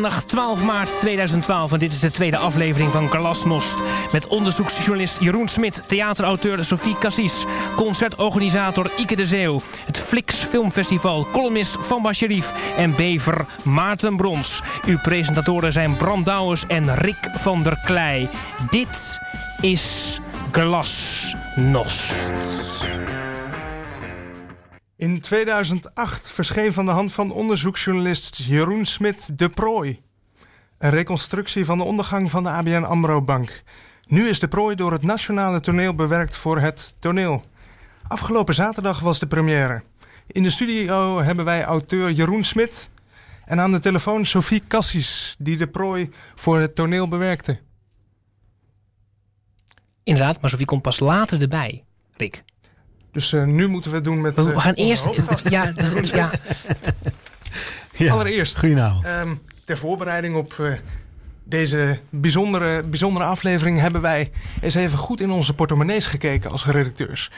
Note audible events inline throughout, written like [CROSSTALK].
maandag 12 maart 2012 en dit is de tweede aflevering van Glasnost. Met onderzoeksjournalist Jeroen Smit, theaterauteur Sophie Cassis, concertorganisator Ike de Zeeuw, het Flix Filmfestival, columnist Van Sherif en Bever Maarten Brons. Uw presentatoren zijn Bram Douwers en Rick van der Klei. Dit is Glasnost. In 2008 verscheen van de hand van onderzoeksjournalist Jeroen Smit De Prooi. Een reconstructie van de ondergang van de ABN AMRO Bank. Nu is De Prooi door het Nationale Toneel bewerkt voor het toneel. Afgelopen zaterdag was de première. In de studio hebben wij auteur Jeroen Smit... en aan de telefoon Sophie Cassis, die De Prooi voor het toneel bewerkte. Inderdaad, maar Sophie komt pas later erbij, Rick. Dus uh, nu moeten we het doen met. We, we uh, gaan eerst. [LAUGHS] Ja, dat is, ja. ja. Allereerst. Goedenavond. Um, ter voorbereiding op uh, deze bijzondere, bijzondere aflevering hebben wij eens even goed in onze portemonnees gekeken als redacteurs.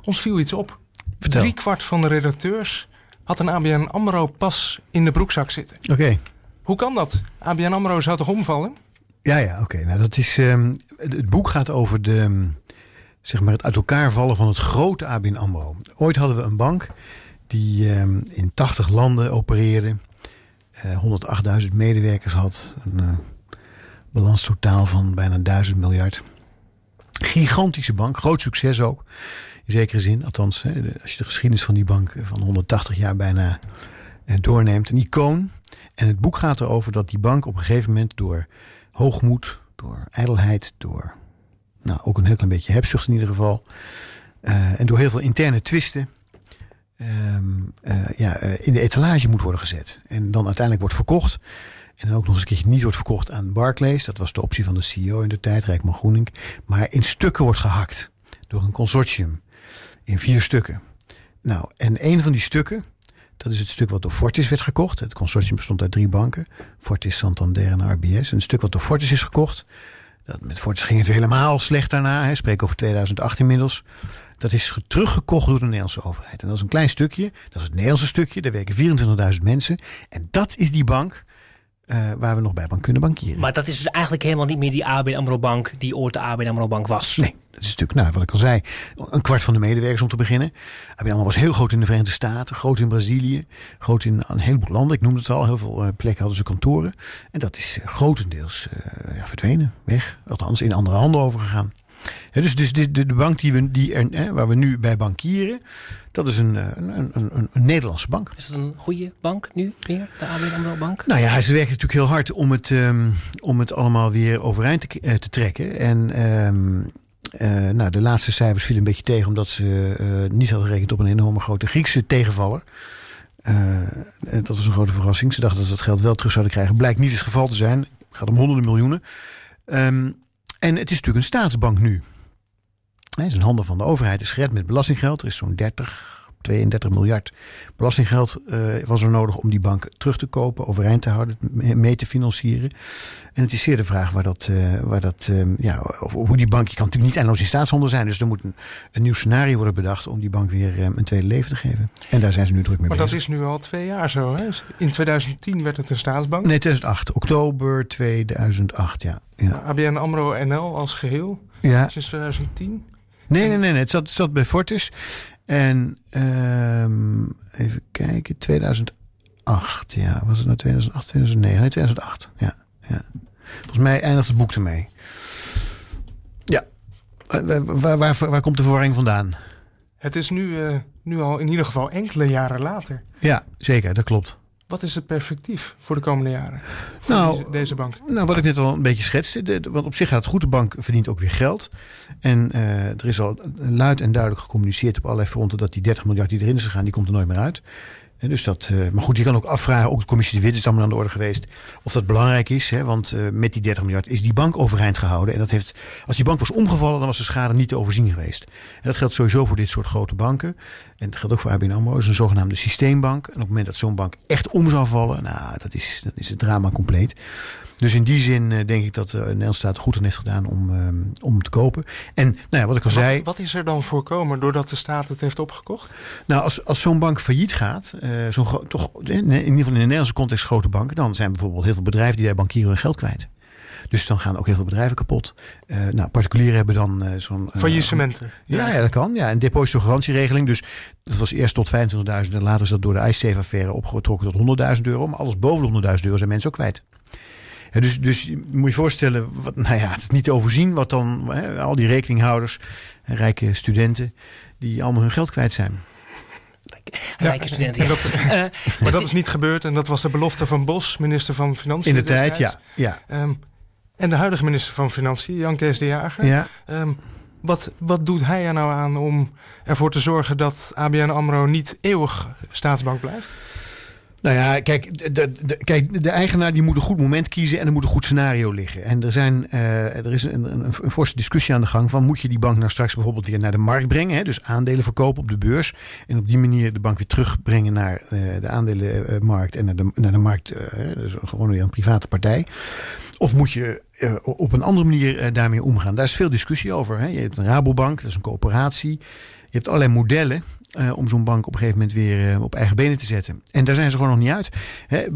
Ons viel iets op. Vertel. Drie kwart van de redacteurs had een ABN Amro pas in de broekzak zitten. Oké. Okay. Hoe kan dat? ABN Amro zou toch omvallen? Ja, ja, oké. Okay. Nou, dat is. Um, het boek gaat over de zeg maar het uit elkaar vallen van het grote ABN AMRO. Ooit hadden we een bank die um, in 80 landen opereerde. Uh, 108.000 medewerkers had. Een uh, balans totaal van bijna 1000 miljard. Gigantische bank, groot succes ook. In zekere zin, althans, als je de geschiedenis van die bank van 180 jaar bijna uh, doorneemt. Een icoon. En het boek gaat erover dat die bank op een gegeven moment door hoogmoed, door ijdelheid, door nou, ook een heel klein beetje hebzucht in ieder geval. Uh, en door heel veel interne twisten. Um, uh, ja, uh, in de etalage moet worden gezet. En dan uiteindelijk wordt verkocht. En dan ook nog eens een keertje niet wordt verkocht aan Barclays. Dat was de optie van de CEO in de tijd, Rijkman Groening. Maar in stukken wordt gehakt. Door een consortium. In vier stukken. Nou, en een van die stukken. Dat is het stuk wat door Fortis werd gekocht. Het consortium bestond uit drie banken. Fortis, Santander en RBS. En het stuk wat door Fortis is gekocht. Dat met Fortis ging het helemaal slecht daarna. Hè. Spreek over 2008 inmiddels. Dat is teruggekocht door de Nederlandse overheid. En dat is een klein stukje. Dat is het Nederlandse stukje. Daar werken 24.000 mensen. En dat is die bank uh, waar we nog bij bank kunnen bankieren. Maar dat is dus eigenlijk helemaal niet meer die ABN AMRO bank die ooit de ABN AMRO bank was. Nee, dat is natuurlijk, nou, wat ik al zei, een kwart van de medewerkers om te beginnen. ABN AMRO was heel groot in de Verenigde Staten, groot in Brazilië, groot in een heleboel landen. Ik noemde het al, heel veel uh, plekken hadden ze kantoren. En dat is uh, grotendeels uh, ja, verdwenen, weg. Althans, in andere handen overgegaan. Dus dus de, de, de bank die we, die er, hè, waar we nu bij bankieren, dat is een, een, een, een, een Nederlandse bank. Is dat een goede bank nu weer, de ABN AMRO bank? Nou ja, ze werken natuurlijk heel hard om het, um, om het allemaal weer overeind te, uh, te trekken. En um, uh, nou, de laatste cijfers vielen een beetje tegen omdat ze uh, niet hadden gerekend op een enorme grote Griekse tegenvaller. Uh, dat was een grote verrassing. Ze dachten dat ze dat geld wel terug zouden krijgen. Blijkt niet het geval te zijn. Het gaat om honderden miljoenen. Um, en het is natuurlijk een staatsbank nu. Is in handen van de overheid, is gered met belastinggeld. Er is zo'n 30, 32 miljard belastinggeld uh, was er nodig om die bank terug te kopen, overeind te houden, mee te financieren. En het is zeer de vraag waar dat, uh, waar dat uh, ja, of, hoe die bank, je kan natuurlijk niet eindeloos in staatshandel zijn. Dus er moet een, een nieuw scenario worden bedacht om die bank weer een tweede leven te geven. En daar zijn ze nu druk mee maar bezig. Maar dat is nu al twee jaar zo, hè? In 2010 werd het een staatsbank. Nee, 2008. Oktober 2008, ja. ja. ABN AMRO NL als geheel, ja. sinds 2010. Nee, nee, nee, nee. Het zat, het zat bij Fortis. En um, even kijken, 2008. Ja, was het nou 2008, 2009? Nee, 2008. Ja, ja. Volgens mij eindigt het boek ermee. Ja. Waar, waar, waar, waar komt de verwarring vandaan? Het is nu, uh, nu al in ieder geval enkele jaren later. Ja, zeker, dat klopt. Wat is het perspectief voor de komende jaren? Voor nou, deze, deze, bank? Nou, wat ik net al een beetje schetste. De, want op zich gaat het goed. De bank verdient ook weer geld. En uh, er is al luid en duidelijk gecommuniceerd op allerlei fronten... dat die 30 miljard die erin is gegaan, die komt er nooit meer uit. En dus dat, uh, maar goed, je kan ook afvragen, ook de commissie de Wit is allemaal aan de orde geweest, of dat belangrijk is. Hè, want uh, met die 30 miljard is die bank overeind gehouden. En dat heeft, als die bank was omgevallen, dan was de schade niet te overzien geweest. En dat geldt sowieso voor dit soort grote banken. En dat geldt ook voor ABN AMRO. Is een zogenaamde systeembank. En op het moment dat zo'n bank echt om zou vallen, nou, dat is, dan is het drama compleet. Dus in die zin denk ik dat de Nederlandse staat goed aan heeft gedaan om, om te kopen. En nou ja, wat ik al zei. Wat is er dan voorkomen doordat de staat het heeft opgekocht? Nou, als, als zo'n bank failliet gaat, zo'n toch in ieder geval in de Nederlandse context grote banken, dan zijn bijvoorbeeld heel veel bedrijven die daar bankieren hun geld kwijt. Dus dan gaan ook heel veel bedrijven kapot. Uh, nou, particulieren hebben dan uh, zo'n... Uh, Faillissementen. Ja, ja, dat kan. Ja, een depositogarantieregeling. Dus dat was eerst tot 25.000 en later is dat door de ICE-affaire opgetrokken tot 100.000 euro. Maar alles boven de 100.000 euro zijn mensen ook kwijt. Ja, dus, dus je moet je voorstellen, wat, nou ja, het is niet te overzien wat dan hè, al die rekeninghouders, rijke studenten, die allemaal hun geld kwijt zijn. Rijke studenten. Dat, maar dat is niet gebeurd en dat was de belofte van Bos, minister van Financiën. In de tijd, ja. ja. Um, en de huidige minister van Financiën, Jan Kees de Jager. Ja. Um, wat, wat doet hij er nou aan om ervoor te zorgen dat ABN AMRO niet eeuwig staatsbank blijft? Nou ja, kijk de, de, kijk, de eigenaar die moet een goed moment kiezen en er moet een goed scenario liggen. En er, zijn, uh, er is een, een, een, forse discussie aan de gang van moet je die bank nou straks bijvoorbeeld weer naar de markt brengen. Hè, dus aandelen verkopen op de beurs. En op die manier de bank weer terugbrengen naar uh, de aandelenmarkt en naar de, naar de markt. Uh, dus gewoon weer een private partij. Of moet je op een andere manier daarmee omgaan? Daar is veel discussie over. Hè? Je hebt een Rabobank, dat is een coöperatie. Je hebt allerlei modellen uh, om zo'n bank op een gegeven moment weer op eigen benen te zetten. En daar zijn ze gewoon nog niet uit. Hè?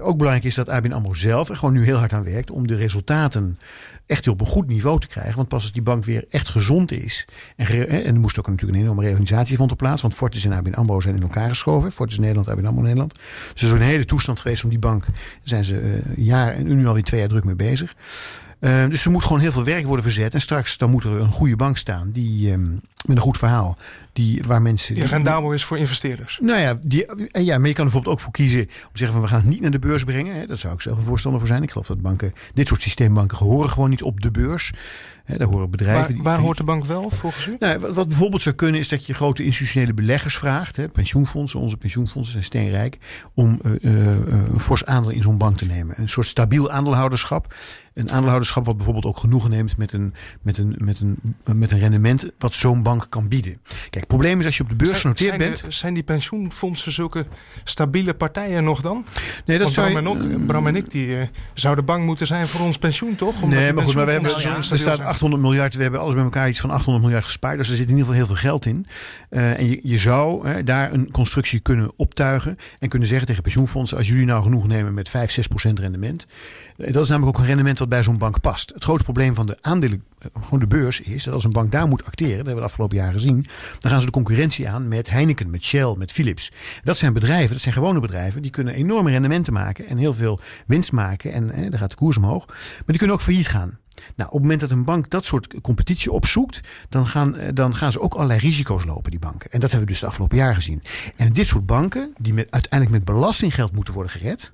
ook belangrijk is dat ABN AMRO zelf er gewoon nu heel hard aan werkt om de resultaten echt op een goed niveau te krijgen. Want pas als die bank weer echt gezond is. En, en er moest ook natuurlijk een enorme reorganisatie vond plaats. Want Fortis en ABN AMRO zijn in elkaar geschoven. Fortis Nederland, ABN AMRO Nederland. Dus er is een hele toestand geweest om die bank. Daar zijn ze jaar en nu alweer twee jaar druk mee bezig. Dus er moet gewoon heel veel werk worden verzet. En straks dan moet er een goede bank staan die, um, met een goed verhaal. Die, waar mensen, die rendabel is voor investeerders. Nou ja, die, en ja, maar je kan bijvoorbeeld ook voor kiezen om te zeggen van we gaan het niet naar de beurs brengen. Hè. Dat zou ik zelf een voorstander voor zijn. Ik geloof dat banken, dit soort systeembanken horen gewoon niet op de beurs. Hè, daar horen bedrijven. Waar, waar hoort de bank wel volgens u? Nou, wat, wat, bijvoorbeeld zou kunnen is dat je grote institutionele beleggers vraagt. Hè, pensioenfondsen, onze pensioenfondsen zijn steenrijk. Om uh, uh, een fors aandeel in zo'n bank te nemen. Een soort stabiel aandeelhouderschap. Een aandeelhouderschap wat bijvoorbeeld ook genoegen neemt met een, met een, met een, met een rendement wat zo'n bank kan bieden. Kijk, het probleem is als je op de beurs genoteerd bent. zijn die pensioenfondsen zulke stabiele partijen nog dan? Nee, dat zou Bram, en, ook, Bram en ik die uh, zouden bang moeten zijn voor ons pensioen, toch? Omdat nee, maar goed, maar we hebben, ja. er staat 800 miljard. We hebben alles bij elkaar iets van 800 miljard gespaard. Dus er zit in ieder geval heel veel geld in. Uh, en je, je zou hè, daar een constructie kunnen optuigen en kunnen zeggen tegen pensioenfondsen: als jullie nou genoeg nemen met 5, 6 procent rendement. Dat is namelijk ook een rendement wat bij zo'n bank past. Het grote probleem van de aandelen, gewoon de beurs, is dat als een bank daar moet acteren, dat hebben we de afgelopen jaren gezien, dan gaan ze de concurrentie aan met Heineken, met Shell, met Philips. Dat zijn bedrijven, dat zijn gewone bedrijven, die kunnen enorme rendementen maken en heel veel winst maken. En hè, daar gaat de koers omhoog. Maar die kunnen ook failliet gaan. Nou, op het moment dat een bank dat soort competitie opzoekt, dan gaan, dan gaan ze ook allerlei risico's lopen, die banken. En dat hebben we dus de afgelopen jaren gezien. En dit soort banken, die uiteindelijk met belastinggeld moeten worden gered,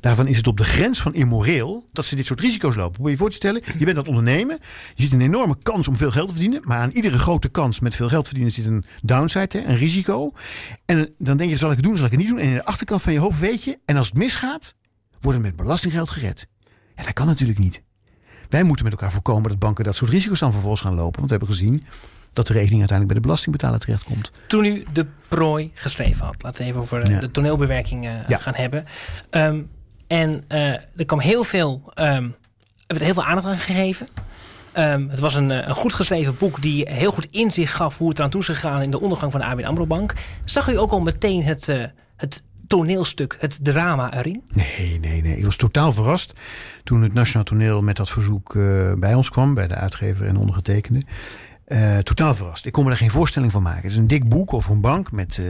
Daarvan is het op de grens van immoreel dat ze dit soort risico's lopen. Je je voor te stellen, je bent aan het ondernemen. Je ziet een enorme kans om veel geld te verdienen. Maar aan iedere grote kans met veel geld verdienen zit een downside, een risico. En dan denk je, zal ik het doen, zal ik het niet doen? En in de achterkant van je hoofd weet je, en als het misgaat, worden we met belastinggeld gered. Ja, dat kan natuurlijk niet. Wij moeten met elkaar voorkomen dat banken dat soort risico's dan vervolgens gaan lopen. Want we hebben gezien dat de rekening uiteindelijk bij de belastingbetaler terechtkomt. Toen u de prooi geschreven had, laten we even over de toneelbewerking uh, gaan hebben. Um, en uh, er kwam heel veel, um, er werd heel veel aandacht aan gegeven. Um, het was een, een, goed geschreven boek die heel goed inzicht gaf hoe het aan toe is gegaan in de ondergang van de ABN AMRO Bank. Zag u ook al meteen het, uh, het toneelstuk, het drama erin? Nee, nee, nee. Ik was totaal verrast toen het Nationaal Toneel met dat verzoek uh, bij ons kwam, bij de uitgever en ondergetekende. Uh, totaal verrast. Ik kon me er geen voorstelling van maken. Het is een dik boek over een bank met, uh,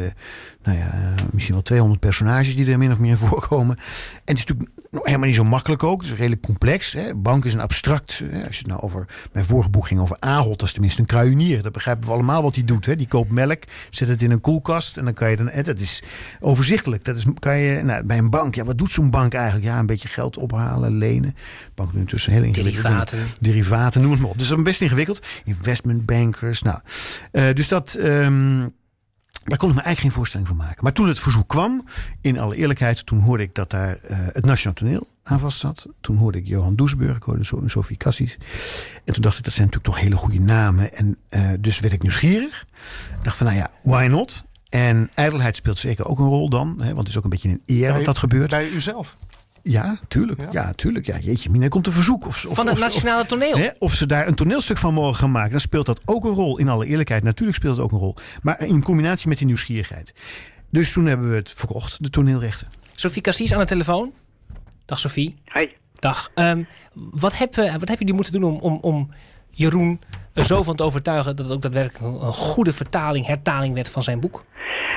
nou ja, misschien wel 200 personages die er min of meer [LAUGHS] voorkomen. En het is natuurlijk helemaal niet zo makkelijk ook. Het is redelijk complex. Hè. Bank is een abstract. Hè. Als je het nou over. Mijn vorige boek ging over Ahold. Dat is tenminste een kruinier. Dat begrijpen we allemaal wat hij doet. Hè. Die koopt melk, zet het in een koelkast. En dan kan je dan. Hè, dat is overzichtelijk. Dat is, kan je, nou, bij een bank. Ja, wat doet zo'n bank eigenlijk? Ja, een beetje geld ophalen, lenen. Bank doet intussen heel ingewikkeld. Derivaten. Derivaten, noem het maar op. Dus dat is best ingewikkeld. Investment bankers. Nou, uh, dus dat. Um, daar kon ik me eigenlijk geen voorstelling van maken. Maar toen het verzoek kwam, in alle eerlijkheid, toen hoorde ik dat daar uh, het Nationaal Toneel aan vast zat. Toen hoorde ik Johan Doesburg, ik hoorde Sophie Cassis. En toen dacht ik, dat zijn natuurlijk toch hele goede namen. En uh, dus werd ik nieuwsgierig. Ik dacht van, nou ja, why not? En ijdelheid speelt zeker ook een rol dan. Hè, want het is ook een beetje een eer bij, dat dat gebeurt. Bij uzelf? Ja, tuurlijk. Ja, tuurlijk. Ja, jeetje, Mina komt een verzoek. Of, of, Van het of- nationale toneel. Hè, of ze daar een toneelstuk van mogen gaan maken, dan speelt dat ook een rol. In alle eerlijkheid, natuurlijk speelt het ook een rol. Maar in combinatie met die nieuwsgierigheid. Dus toen hebben we het verkocht, de toneelrechten. Sophie Cassis aan de telefoon. Dag Sophie. Hoi. Dag. Ehm, wat, heb, eh, wat heb jullie moeten doen om, om, om Jeroen er zo van te overtuigen dat het ook daadwerkelijk een goede vertaling, hertaling werd van zijn boek?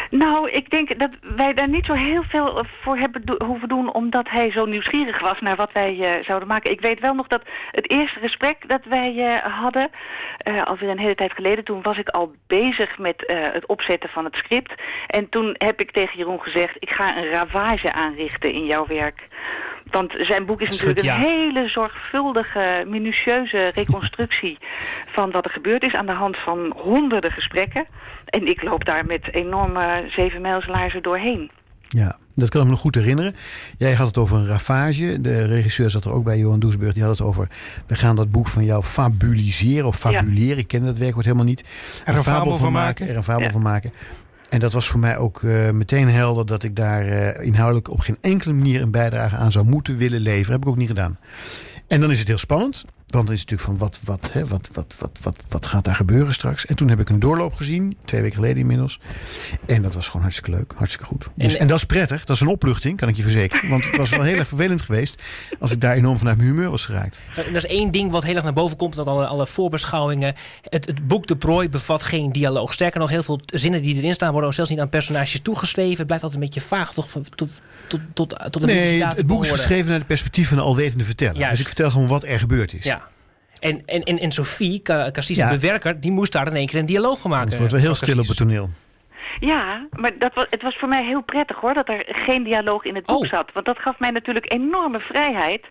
Nou, ik denk dat wij daar niet zo heel veel voor hebben do- hoeven doen... omdat hij zo nieuwsgierig was naar wat wij eh, zouden maken. Ik weet wel nog dat het eerste gesprek dat wij eh, hadden... eh, alweer een hele tijd geleden, toen was ik al bezig met eh, het opzetten van het script. En toen heb ik tegen Jeroen gezegd... ik ga een ravage aanrichten in jouw werk. Want zijn boek is natuurlijk een ja. hele zorgvuldige, minutieuze reconstructie... van wat er gebeurd is aan de hand van honderden gesprekken... En ik loop daar met enorme zevenmijlslaarzen doorheen. Ja, dat kan ik me nog goed herinneren. Jij had het over een ravage. De regisseur zat er ook bij, Johan Doesburg. Die had het over, we gaan dat boek van jou fabuliseren of fabuleren. Ik ken dat werkwoord helemaal niet. Er een fabel van maken. Er een fabel Ja. van maken. En dat was voor mij ook eh, meteen helder dat ik daar eh, inhoudelijk op geen enkele manier een bijdrage aan zou moeten willen leveren. Heb ik ook niet gedaan. En dan is het heel spannend. Want dan is het natuurlijk van wat, wat, hè, wat, wat, wat, wat, wat gaat daar gebeuren straks? En toen heb ik een doorloop gezien, twee weken geleden inmiddels. En dat was gewoon hartstikke leuk, hartstikke goed. Dus, En- en, dat is prettig, dat is een opluchting, kan ik je verzekeren. Want het was wel heel erg vervelend geweest als ik daar enorm vanuit mijn humeur was geraakt. Eh, Dat is één ding wat heel erg naar boven komt. En ook alle, alle voorbeschouwingen. Het, het boek De Prooi bevat geen dialoog. Sterker nog, heel veel zinnen die erin staan... worden ook zelfs niet aan personages toegeschreven. Het blijft altijd een beetje vaag, toch? Tot, tot, tot, tot een Nee, het, het boek is behoren. geschreven naar het perspectief van de alwetende verteller. Juist. Dus ik vertel gewoon wat er gebeurd is. Ja. En, en, en, en Sophie, Ca- Cassis, Ja. bewerker... die moest daar in één keer een dialoog van maken. Het wordt wel heel van stil op het toneel. Ja, maar dat was, het was voor mij heel prettig hoor, dat er geen dialoog in het boek Oh. zat. Want dat gaf mij natuurlijk enorme vrijheid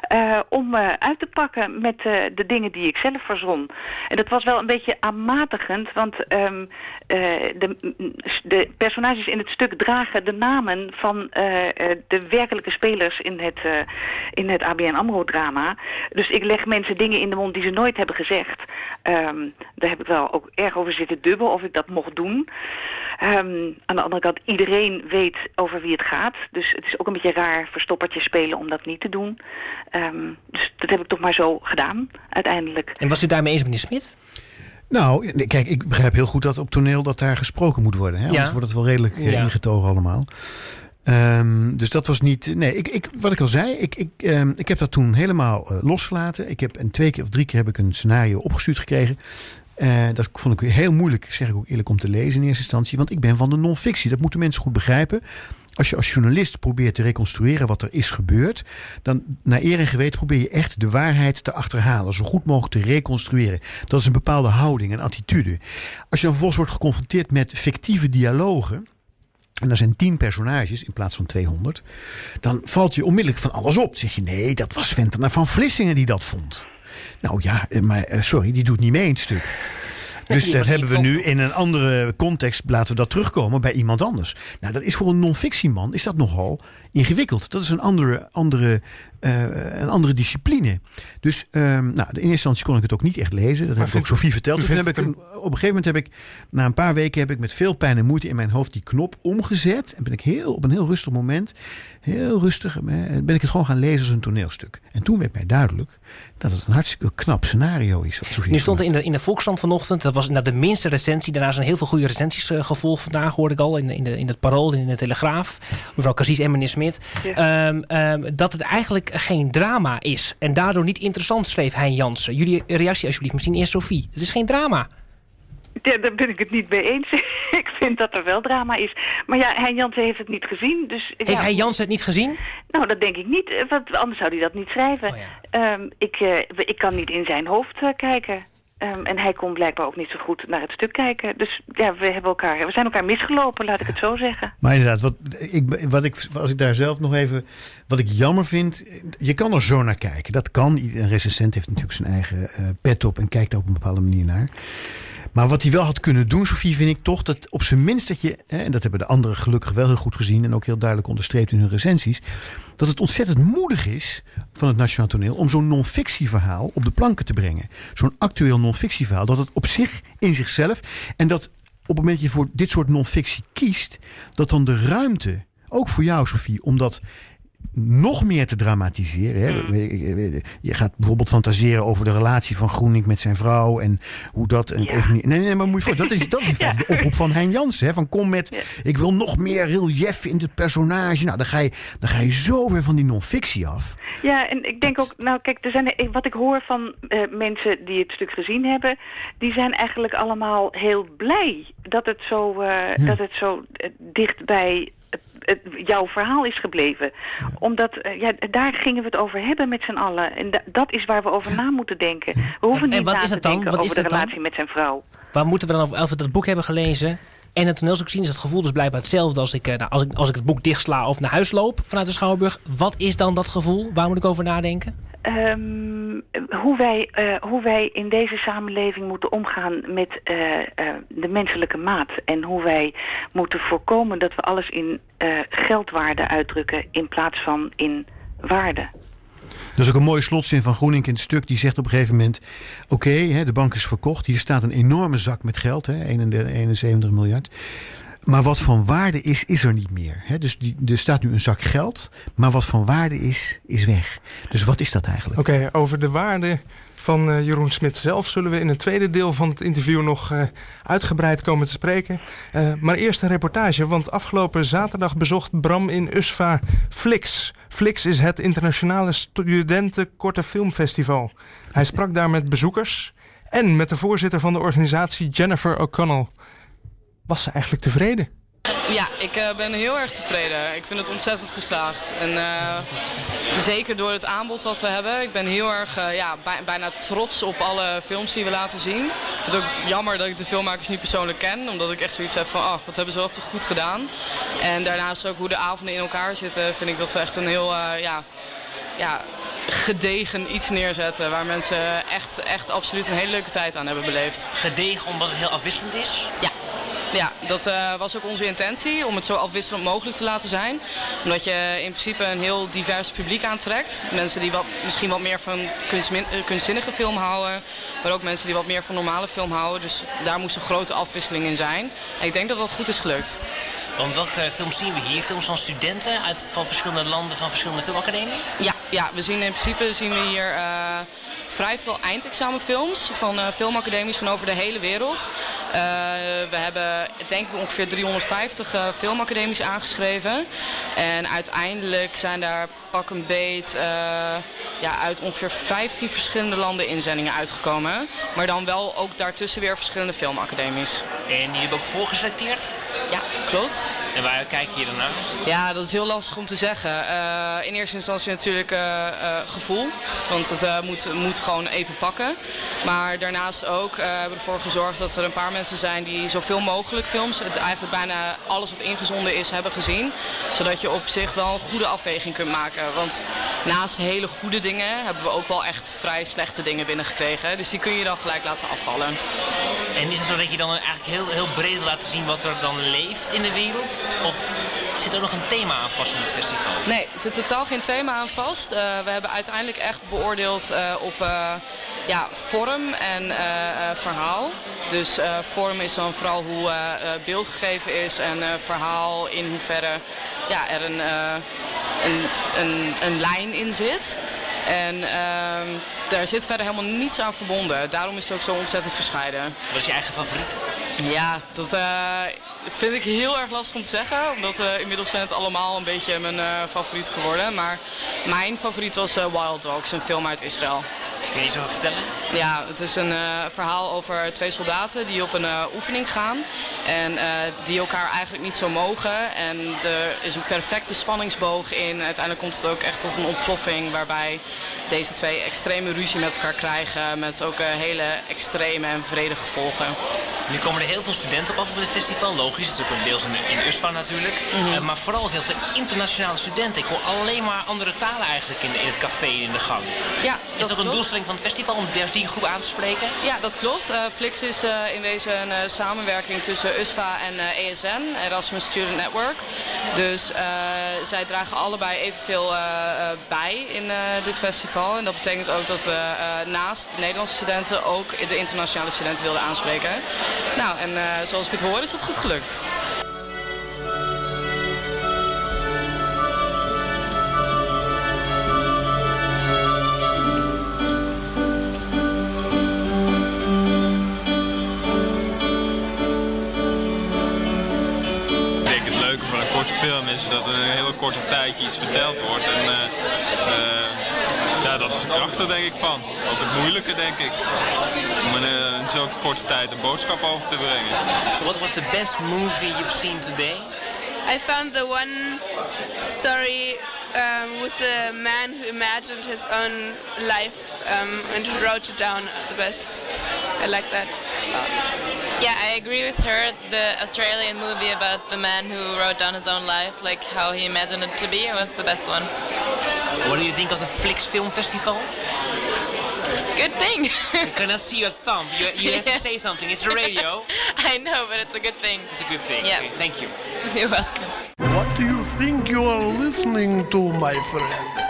eh, om eh, uit te pakken met eh, de dingen die ik zelf verzon. En dat was wel een beetje aanmatigend, want eh, de, de personages in het stuk dragen de namen van de werkelijke spelers in het, in het ABN AMRO-drama. Dus ik leg mensen dingen in de mond die ze nooit hebben gezegd. Ehm, daar heb ik wel ook erg over zitten dubben of ik dat mocht doen. Ehm, aan de andere kant, iedereen weet over wie het gaat. Dus het is ook een beetje raar verstoppertje spelen om dat niet te doen. Ehm, dus dat heb ik toch maar zo gedaan, uiteindelijk. En was u daarmee eens, meneer Smit? Nou, kijk, ik begrijp heel goed dat op toneel dat daar gesproken moet worden. Hè? Anders Ja. wordt het wel redelijk eh, Ja. ingetogen allemaal. Ehm, dus dat was niet. Nee, ik, ik, wat ik al zei, ik, ik, ehm, ik heb dat toen helemaal eh, losgelaten. Ik heb en twee keer of drie keer heb ik een scenario opgestuurd gekregen. Eh, dat vond ik heel moeilijk, zeg ik ook eerlijk, om te lezen in eerste instantie. Want ik ben van de non-fictie. Dat moeten mensen goed begrijpen. Als je als journalist probeert te reconstrueren wat er is gebeurd, dan naar eer en geweten probeer je echt de waarheid te achterhalen, zo goed mogelijk te reconstrueren. Dat is een bepaalde houding, een attitude. Als je dan vervolgens wordt geconfronteerd met fictieve dialogen, en er zijn tien personages in plaats van 200, dan valt je onmiddellijk van alles op. Dan zeg je nee, dat was Ventenaar van Vlissingen die dat vond. Nou ja, eh, maar eh, sorry, die doet niet mee het stuk. Dus dat hebben we nu in een andere context, laten we dat terugkomen bij iemand anders. Nou, dat is voor een non-fictieman is dat nogal ingewikkeld. Dat is een andere, andere, eh, een andere discipline. Dus ehm, nou, in eerste instantie kon ik het ook niet echt lezen. Dat heb ik ook Sofie verteld. Toen heb ik een, op een gegeven moment heb ik, na een paar weken heb ik met veel pijn en moeite in mijn hoofd die knop omgezet. En ben ik heel, op een heel rustig moment, heel rustig, eh, ben ik het gewoon gaan lezen als een toneelstuk. En toen werd mij duidelijk dat het een hartstikke knap scenario is. Nu stond er heeft in de, in de Volkskrant vanochtend, dat was inderdaad de minste recensie. Daarna zijn heel veel goede recensies eh, gevolgd vandaag, hoorde ik al, in, in, de, in het Parool en in de Telegraaf. Mevrouw Cassis en meneer Smit. Ehm, ehm, dat het eigenlijk geen drama is. En daardoor niet interessant, schreef Hein Jansen. Jullie reactie alsjeblieft, misschien eerst Sophie. Het is geen drama. Ja, daar ben ik het niet mee eens. [LAUGHS] ik vind dat er wel drama is. Maar ja, Hein Jansen heeft het niet gezien. Dus, Heeft ja, Hein Jansen het niet gezien? Nou, dat denk ik niet. Want anders zou hij dat niet schrijven. Oh ja. Ehm, ik, eh, ik kan niet in zijn hoofd eh, kijken. Ehm, en hij kon blijkbaar ook niet zo goed naar het stuk kijken. Dus ja, we, hebben elkaar, we zijn elkaar misgelopen, laat ik het zo zeggen. Maar inderdaad, wat ik, wat ik, als ik daar zelf nog even. Wat ik jammer vind. Je kan er zo naar kijken. Dat kan. Een recensent heeft natuurlijk zijn eigen eh, pet op en kijkt daar op een bepaalde manier naar. Maar wat hij wel had kunnen doen, Sofie, vind ik toch dat op zijn minst dat je, hè, en dat hebben de anderen gelukkig wel heel goed gezien en ook heel duidelijk onderstreept in hun recensies, dat het ontzettend moedig is van het Nationaal Toneel om zo'n non-fictieverhaal op de planken te brengen. Zo'n actueel non-fictieverhaal, dat het op zich in zichzelf en dat op het moment dat je voor dit soort non-fictie kiest, dat dan de ruimte, ook voor jou, Sofie, om dat nog meer te dramatiseren. Hè. Mm. Je gaat bijvoorbeeld fantaseren over de relatie van Groening met zijn vrouw en hoe dat. Een, Ja. nee, nee, maar moet je voor. Dat is, dat is [LAUGHS] Ja. de oproep van Hein Jansen. Hè, van kom met. Ja. Ik wil nog meer relief in het personage. Nou, dan ga je, dan ga je zo weer van die non-fictie af. Ja, en ik denk ook, nou kijk, er zijn, wat ik hoor van eh, mensen die het stuk gezien hebben, die zijn eigenlijk allemaal heel blij dat het zo, eh, dat het zo eh, dicht bij jouw verhaal is gebleven. Omdat, eh, ja, daar gingen we het over hebben met z'n allen. En da- dat is waar we over na moeten denken. We hoeven En niet wat na is te denken Wat over is de dan? relatie met zijn vrouw. Waar moeten we dan over, als we dat boek hebben gelezen en het toneelstuk zien, is het gevoel dus blijkbaar hetzelfde als ik, eh, nou, als ik, als ik het boek dichtsla of naar huis loop vanuit de Schouwburg. Wat is dan dat gevoel? Waar moet ik over nadenken? Ehm, hoe, wij, eh, hoe wij in deze samenleving moeten omgaan met eh, eh, de menselijke maat. En hoe wij moeten voorkomen dat we alles in eh, geldwaarde uitdrukken in plaats van in waarde. Dat is ook een mooie slotzin van Groening in het stuk. Die zegt op een gegeven moment: Oké, de bank is verkocht. Hier staat een enorme zak met geld, hè, 31, 71 miljard. Maar wat van waarde is, is er niet meer. Dus die, er staat nu een zak geld, maar wat van waarde is, is weg. Dus wat is dat eigenlijk? Oké, over de waarde van eh, Jeroen Smit zelf zullen we in het tweede deel van het interview nog eh, uitgebreid komen te spreken. Eh, maar eerst een reportage, want afgelopen zaterdag bezocht Bram in USFA Flix. Flix is het internationale studenten korte filmfestival. Hij sprak daar met bezoekers en met de voorzitter van de organisatie Jennifer O'Connell. Was ze eigenlijk tevreden? Ja, ik eh, ben heel erg tevreden. Ik vind het ontzettend geslaagd. En eh, zeker door het aanbod wat we hebben. Ik ben heel erg eh, ja, bij- bijna trots op alle films die we laten zien. Ik vind het ook jammer dat ik de filmmakers niet persoonlijk ken. Omdat ik echt zoiets heb van, ah, wat hebben ze wel toch goed gedaan. En daarnaast ook hoe de avonden in elkaar zitten, vind ik dat we echt een heel, eh, ja, ja, gedegen iets neerzetten. Waar mensen echt, echt absoluut een hele leuke tijd aan hebben beleefd. Gedegen omdat het heel afwisselend is. Ja. Ja, dat eh, was ook onze intentie, om het zo afwisselend mogelijk te laten zijn. Omdat je in principe een heel divers publiek aantrekt. Mensen die wat, misschien wat meer van kunstmin- eh, kunstzinnige film houden. Maar ook mensen die wat meer van normale film houden. Dus daar moest een grote afwisseling in zijn. En ik denk dat dat goed is gelukt. Want welke films zien we hier? Films van studenten uit, van verschillende landen, van verschillende filmacademieën? Ja, ja, we zien in principe zien we hier eh, vrij veel eindexamenfilms van eh, filmacademies van over de hele wereld. Eh, we hebben denk ik ongeveer 350 eh, filmacademies aangeschreven. En uiteindelijk zijn daar pak een beet ja, uit ongeveer 15 verschillende landen inzendingen uitgekomen. Maar dan wel ook daartussen weer verschillende filmacademies. En die hebben ook voorgeselecteerd. Ja, klopt. En waar kijk je dan naar? Ja, dat is heel lastig om te zeggen. Eh, in eerste instantie natuurlijk eh, eh, gevoel. Want het moet, moet gewoon even pakken. Maar daarnaast ook hebben we ervoor gezorgd dat er een paar mensen zijn die zoveel mogelijk films, het eigenlijk bijna alles wat ingezonden is, hebben gezien. Zodat je op zich wel een goede afweging kunt maken. Want naast hele goede dingen hebben we ook wel echt vrij slechte dingen binnengekregen. Dus die kun je dan gelijk laten afvallen. En is het zo dat je dan eigenlijk heel, heel breed laten zien wat er dan leeft in de wereld? Of zit er nog een thema aan vast in het festival? Nee, er zit totaal geen thema aan vast. Eh, we hebben uiteindelijk echt beoordeeld eh, op eh, ja, vorm en verhaal. Dus vorm is dan vooral hoe beeld gegeven is en verhaal in hoeverre ja, er een, een, een, een lijn in zit. En ehm, daar zit verder helemaal niets aan verbonden. Daarom is het ook zo ontzettend verscheiden. Wat is je eigen favoriet? Ja, dat eh, vind ik heel erg lastig om te zeggen. Omdat eh, inmiddels zijn het allemaal een beetje mijn eh, favoriet geworden. Maar mijn favoriet was Wild Dogs, een film uit Israël. Kun je iets over vertellen? Ja, het is een eh, verhaal over twee soldaten die op een eh, oefening gaan. En eh, die elkaar eigenlijk niet zo mogen. En er is een perfecte spanningsboog in. Uiteindelijk komt het ook echt tot een ontploffing waarbij deze twee extreme ruzie met elkaar krijgen. Met ook hele extreme en vrede gevolgen. Nu komen er heel veel studenten op af op dit festival. Logisch, het is ook een deels in, in USFA natuurlijk. Eh, maar vooral ook heel veel internationale studenten. Ik hoor alleen maar andere talen eigenlijk in, het café in de gang. Ja, Is dat dat ook een klopt. Van het festival om juist die groep aan te spreken? Ja, dat klopt. Eh, Flix is eh, in wezen een eh, samenwerking tussen USFA en ESN, Erasmus Student Network. Dus zij dragen allebei evenveel bij in dit festival. En dat betekent ook dat we naast de Nederlandse studenten ook de internationale studenten wilden aanspreken. Nou, en zoals ik het hoor is dat goed gelukt. Korte tijdje iets verteld wordt. En, ja, dat is de kracht er denk ik van. Ook het moeilijke denk ik. Om in, in zo'n korte tijd een boodschap over te brengen. What was the best movie you've seen today? I found the one story um, with the man who imagined his own life um, and who wrote it down the best. I like that. Yeah, I agree with her. The Australian movie about the man who wrote down his own life, like how he imagined it to be, was the best one. What do you think of the Flix Film Festival? Good thing. I cannot see your thumb. You, you have to [LAUGHS] say something. It's a radio. [LAUGHS] I know, but it's a good thing. It's a good thing. Yeah. Okay, thank you. [LAUGHS] You're welcome. What do you think you are listening to, my friend?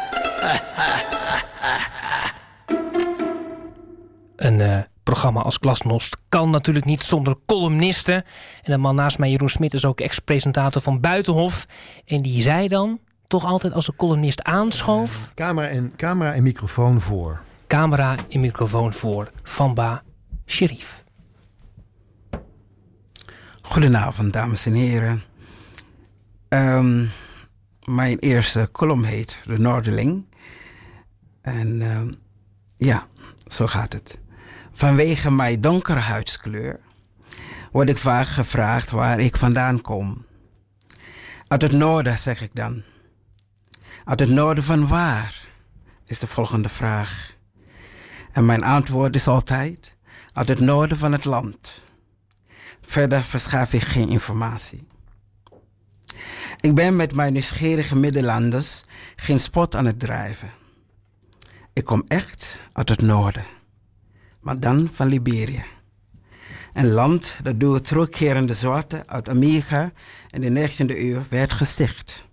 Een uh, programma als Glasnost kan natuurlijk niet zonder columnisten. En de man naast mij, Jeroen Smit, is ook ex-presentator van Buitenhof. En die zei dan toch altijd als een columnist aanschoof... Camera en, camera en microfoon voor. Camera en microfoon voor. Famba Sherif. Goedenavond, dames en heren. Um, mijn eerste column heet De Noorderling. En um, ja, zo gaat het. Vanwege mijn donkere huidskleur word ik vaak gevraagd waar ik vandaan kom. Uit het noorden, zeg ik dan. Uit het noorden van waar? Is de volgende vraag. En mijn antwoord is altijd: uit het noorden van het land. Verder verschaaf ik geen informatie. Ik ben met mijn nieuwsgierige Middenlanders geen spot aan het drijven. Ik kom echt uit het noorden, maar dan van Liberië. Een land dat door terugkerende zwarte uit Amerika in de 19e eeuw werd gesticht.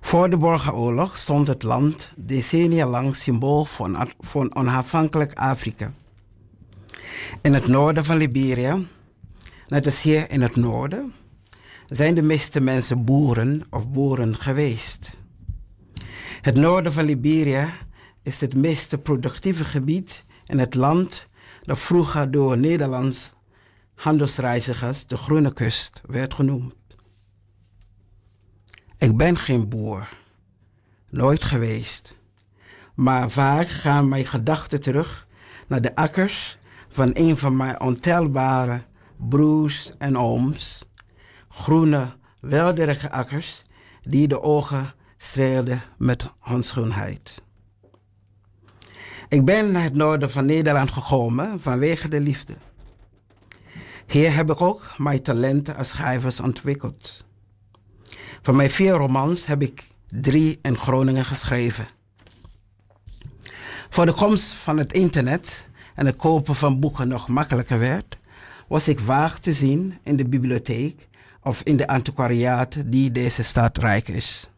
Voor de burgeroorlog stond het land decennia lang symbool voor een onafhankelijk Afrika. In het noorden van Liberia, net als hier in het noorden, zijn de meeste mensen boeren of boeren geweest. Het noorden van Liberia is het meest productieve gebied in het land dat vroeger door Nederlands handelsreizigers de Groene Kust werd genoemd. Ik ben geen boer, nooit geweest. Maar vaak gaan mijn gedachten terug naar de akkers van een van mijn ontelbare broers en ooms. Groene, welderige akkers die de ogen streelden met hun schoonheid. Ik ben naar het noorden van Nederland gekomen vanwege de liefde. Hier heb ik ook mijn talenten als schrijver ontwikkeld. Van mijn vier romans heb ik drie in Groningen geschreven. Voor de komst van het internet en het kopen van boeken nog makkelijker werd, was ik vaag te zien in de bibliotheek of in de antiquariaten die deze stad rijk is.